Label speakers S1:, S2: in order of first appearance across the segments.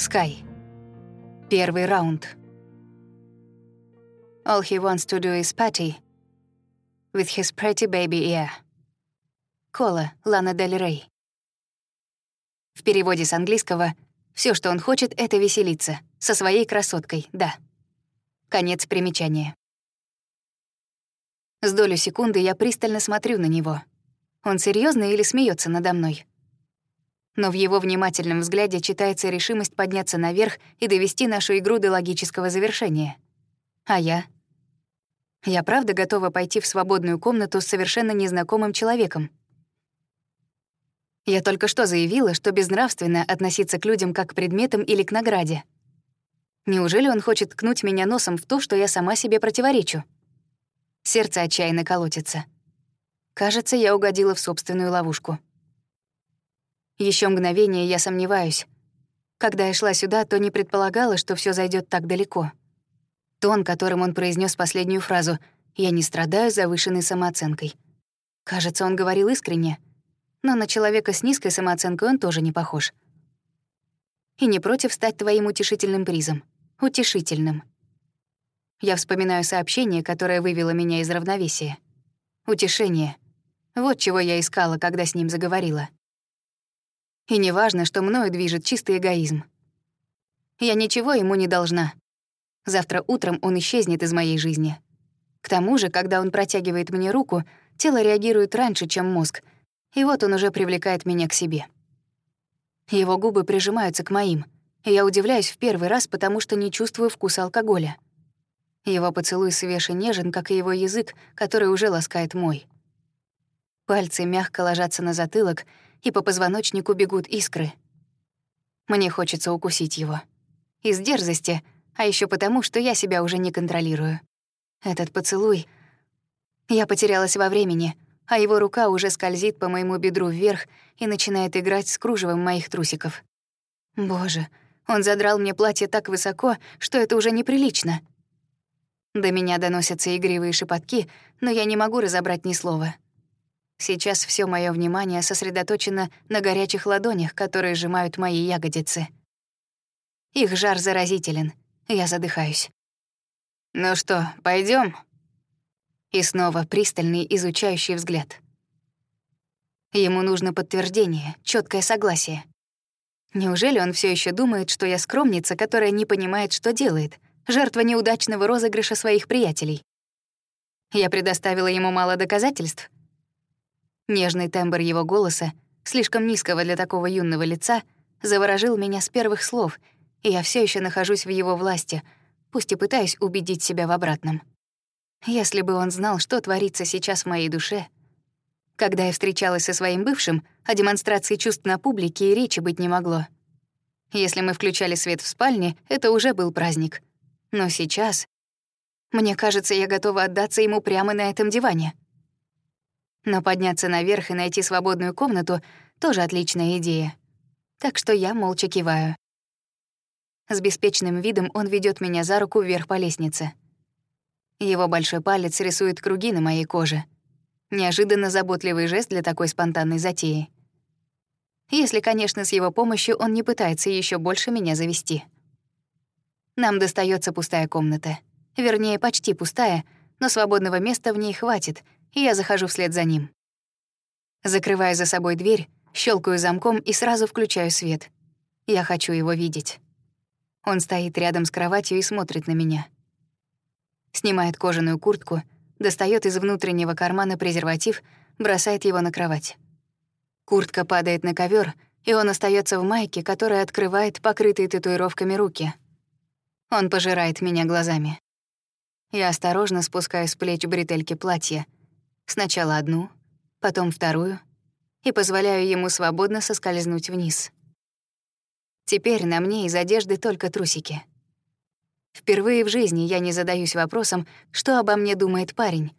S1: Скай. Первый раунд. All he wants to do is party with his pretty baby ear. Кола, Лана Дель Рей. В переводе с английского все, что он хочет, это веселиться. Со своей красоткой, да. Конец примечания. С долю секунды я пристально смотрю на него. Он серьезно или смеется надо мной? Но в его внимательном взгляде читается решимость подняться наверх и довести нашу игру до логического завершения. А я? Я правда готова пойти в свободную комнату с совершенно незнакомым человеком. Я только что заявила, что безнравственно относиться к людям как к предметам или к награде. Неужели он хочет ткнуть меня носом в то, что я сама себе противоречу? Сердце отчаянно колотится. Кажется, я угодила в собственную ловушку. Еще мгновение я сомневаюсь. Когда я шла сюда, то не предполагала, что все зайдет так далеко. Тон, которым он произнес последнюю фразу «Я не страдаю завышенной самооценкой». Кажется, он говорил искренне. Но на человека с низкой самооценкой он тоже не похож. И не против стать твоим утешительным призом. Утешительным. Я вспоминаю сообщение, которое вывело меня из равновесия. Утешение. Вот чего я искала, когда с ним заговорила. И не важно, что мною движет чистый эгоизм. Я ничего ему не должна. Завтра утром он исчезнет из моей жизни. К тому же, когда он протягивает мне руку, тело реагирует раньше, чем мозг, и вот он уже привлекает меня к себе. Его губы прижимаются к моим, и я удивляюсь в первый раз, потому что не чувствую вкуса алкоголя. Его поцелуй свеж и нежен, как и его язык, который уже ласкает мой. Пальцы мягко ложатся на затылок, и по позвоночнику бегут искры. Мне хочется укусить его. Из дерзости, а еще потому, что я себя уже не контролирую. Этот поцелуй... Я потерялась во времени, а его рука уже скользит по моему бедру вверх и начинает играть с кружевом моих трусиков. Боже, он задрал мне платье так высоко, что это уже неприлично. До меня доносятся игривые шепотки, но я не могу разобрать ни слова. Сейчас все мое внимание сосредоточено на горячих ладонях, которые сжимают мои ягодицы. Их жар заразителен. Я задыхаюсь. «Ну что, пойдем? И снова пристальный изучающий взгляд. Ему нужно подтверждение, четкое согласие. Неужели он все еще думает, что я скромница, которая не понимает, что делает, жертва неудачного розыгрыша своих приятелей? Я предоставила ему мало доказательств — Нежный тембр его голоса, слишком низкого для такого юного лица, заворожил меня с первых слов, и я все еще нахожусь в его власти, пусть и пытаюсь убедить себя в обратном. Если бы он знал, что творится сейчас в моей душе. Когда я встречалась со своим бывшим, о демонстрации чувств на публике и речи быть не могло. Если мы включали свет в спальне, это уже был праздник. Но сейчас... Мне кажется, я готова отдаться ему прямо на этом диване. Но подняться наверх и найти свободную комнату — тоже отличная идея. Так что я молча киваю. С беспечным видом он ведет меня за руку вверх по лестнице. Его большой палец рисует круги на моей коже. Неожиданно заботливый жест для такой спонтанной затеи. Если, конечно, с его помощью он не пытается еще больше меня завести. Нам достается пустая комната. Вернее, почти пустая, но свободного места в ней хватит — и я захожу вслед за ним. Закрываю за собой дверь, щелкаю замком и сразу включаю свет. Я хочу его видеть. Он стоит рядом с кроватью и смотрит на меня. Снимает кожаную куртку, достает из внутреннего кармана презерватив, бросает его на кровать. Куртка падает на ковер, и он остается в майке, которая открывает покрытые татуировками руки. Он пожирает меня глазами. Я осторожно спускаю с плеч бретельки платья — Сначала одну, потом вторую, и позволяю ему свободно соскользнуть вниз. Теперь на мне из одежды только трусики. Впервые в жизни я не задаюсь вопросом, что обо мне думает парень,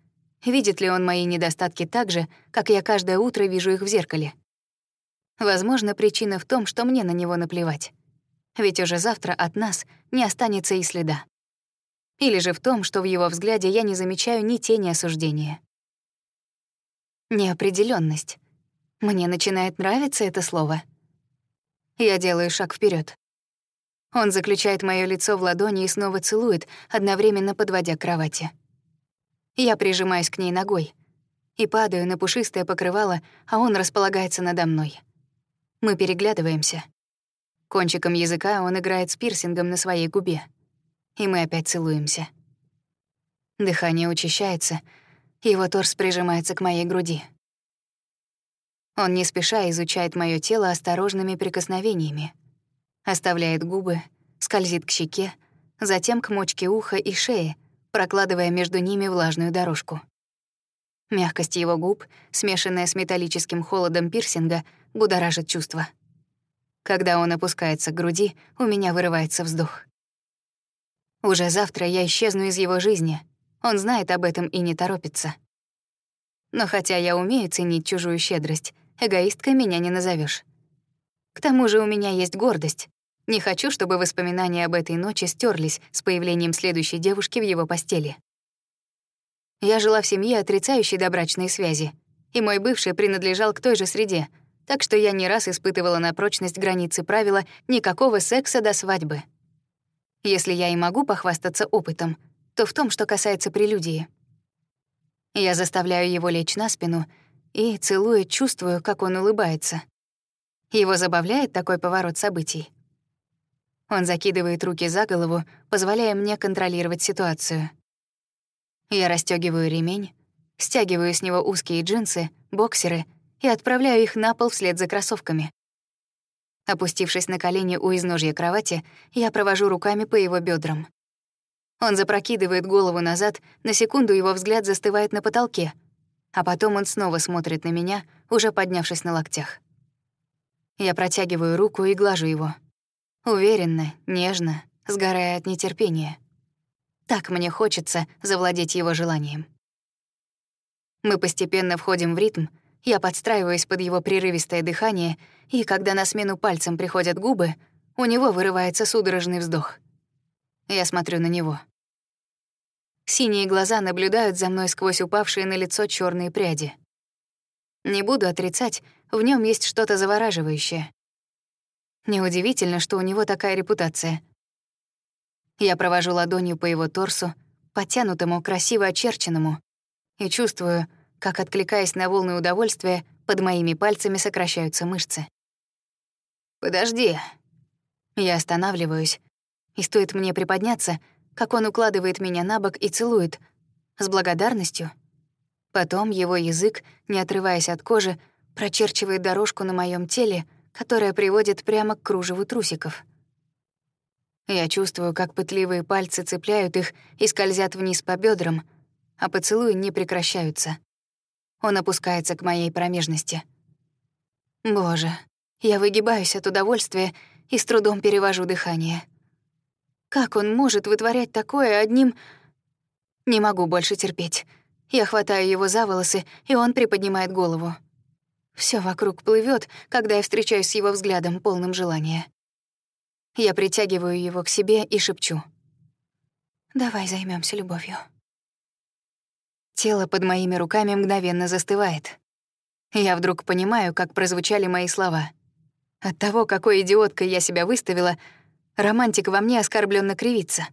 S1: видит ли он мои недостатки так же, как я каждое утро вижу их в зеркале. Возможно, причина в том, что мне на него наплевать. Ведь уже завтра от нас не останется и следа. Или же в том, что в его взгляде я не замечаю ни тени осуждения. Неопределенность. Мне начинает нравиться это слово. Я делаю шаг вперед. Он заключает моё лицо в ладони и снова целует, одновременно подводя к кровати. Я прижимаюсь к ней ногой и падаю на пушистое покрывало, а он располагается надо мной. Мы переглядываемся. Кончиком языка он играет с пирсингом на своей губе. И мы опять целуемся. Дыхание учащается, его торс прижимается к моей груди. Он не спеша изучает моё тело осторожными прикосновениями. Оставляет губы, скользит к щеке, затем к мочке уха и шее, прокладывая между ними влажную дорожку. Мягкость его губ, смешанная с металлическим холодом пирсинга, будоражит чувства. Когда он опускается к груди, у меня вырывается вздох. Уже завтра я исчезну из его жизни. Он знает об этом и не торопится. Но хотя я умею ценить чужую щедрость, эгоисткой меня не назовешь. К тому же у меня есть гордость. Не хочу, чтобы воспоминания об этой ночи стерлись с появлением следующей девушки в его постели. Я жила в семье, отрицающей добрачные связи, и мой бывший принадлежал к той же среде, так что я не раз испытывала на прочность границы правила «никакого секса до свадьбы». Если я и могу похвастаться опытом, то в том, что касается прелюдии. Я заставляю его лечь на спину и, целуя, чувствую, как он улыбается. Его забавляет такой поворот событий. Он закидывает руки за голову, позволяя мне контролировать ситуацию. Я расстёгиваю ремень, стягиваю с него узкие джинсы, боксеры и отправляю их на пол вслед за кроссовками. Опустившись на колени у изножья кровати, я провожу руками по его бедрам. Он запрокидывает голову назад, на секунду его взгляд застывает на потолке, а потом он снова смотрит на меня, уже поднявшись на локтях. Я протягиваю руку и глажу его. Уверенно, нежно, сгорая от нетерпения. Так мне хочется завладеть его желанием. Мы постепенно входим в ритм, я подстраиваюсь под его прерывистое дыхание, и когда на смену пальцем приходят губы, у него вырывается судорожный вздох. Я смотрю на него. Синие глаза наблюдают за мной сквозь упавшие на лицо черные пряди. Не буду отрицать, в нем есть что-то завораживающее. Неудивительно, что у него такая репутация. Я провожу ладонью по его торсу, подтянутому, красиво очерченному, и чувствую, как, откликаясь на волны удовольствия, под моими пальцами сокращаются мышцы. «Подожди». Я останавливаюсь, и стоит мне приподняться, как он укладывает меня на бок и целует, с благодарностью. Потом его язык, не отрываясь от кожи, прочерчивает дорожку на моем теле, которая приводит прямо к кружеву трусиков. Я чувствую, как пытливые пальцы цепляют их и скользят вниз по бедрам, а поцелуи не прекращаются. Он опускается к моей промежности. Боже, я выгибаюсь от удовольствия и с трудом перевожу дыхание. Как он может вытворять такое одним... Не могу больше терпеть. Я хватаю его за волосы, и он приподнимает голову. Все вокруг плывет, когда я встречаюсь с его взглядом, полным желания. Я притягиваю его к себе и шепчу. «Давай займемся любовью». Тело под моими руками мгновенно застывает. Я вдруг понимаю, как прозвучали мои слова. От того, какой идиоткой я себя выставила, романтик во мне оскорбленно кривится.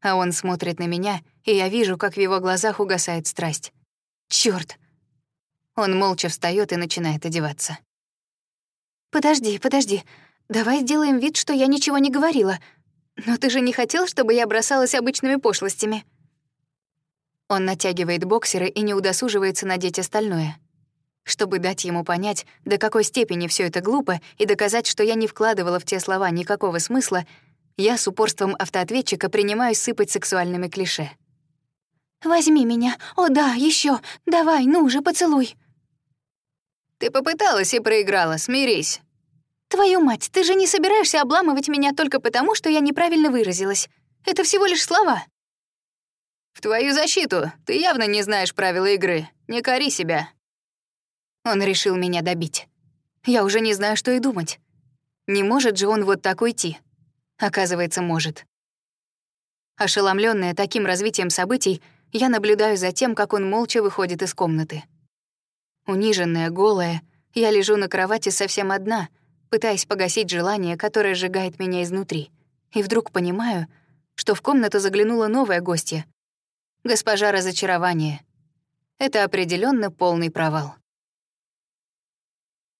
S1: А он смотрит на меня, и я вижу, как в его глазах угасает страсть. Чёрт! Он молча встаёт и начинает одеваться. «Подожди, подожди. Давай сделаем вид, что я ничего не говорила. Но ты же не хотел, чтобы я бросалась обычными пошлостями?» Он натягивает боксеры и не удосуживается надеть остальное. Чтобы дать ему понять, до какой степени все это глупо, и доказать, что я не вкладывала в те слова никакого смысла, я с упорством автоответчика принимаюсь сыпать сексуальными клише. «Возьми меня! О да, еще! Давай, ну же, поцелуй!»
S2: «Ты попыталась и проиграла, смирись!»
S1: «Твою мать, ты же не собираешься обламывать меня только потому, что я неправильно выразилась. Это всего лишь слова!»
S2: В твою защиту, ты явно не знаешь правила игры. Не кори себя.
S1: Он решил меня добить. Я уже не знаю, что и думать. Не может же он вот так уйти. Оказывается, может. Ошеломленная таким развитием событий, я наблюдаю за тем, как он молча выходит из комнаты. Униженная, голая, я лежу на кровати совсем одна, пытаясь погасить желание, которое сжигает меня изнутри, И вдруг понимаю, что в комнату заглянула новая гостья. Госпожа разочарование. Это определенно полный провал.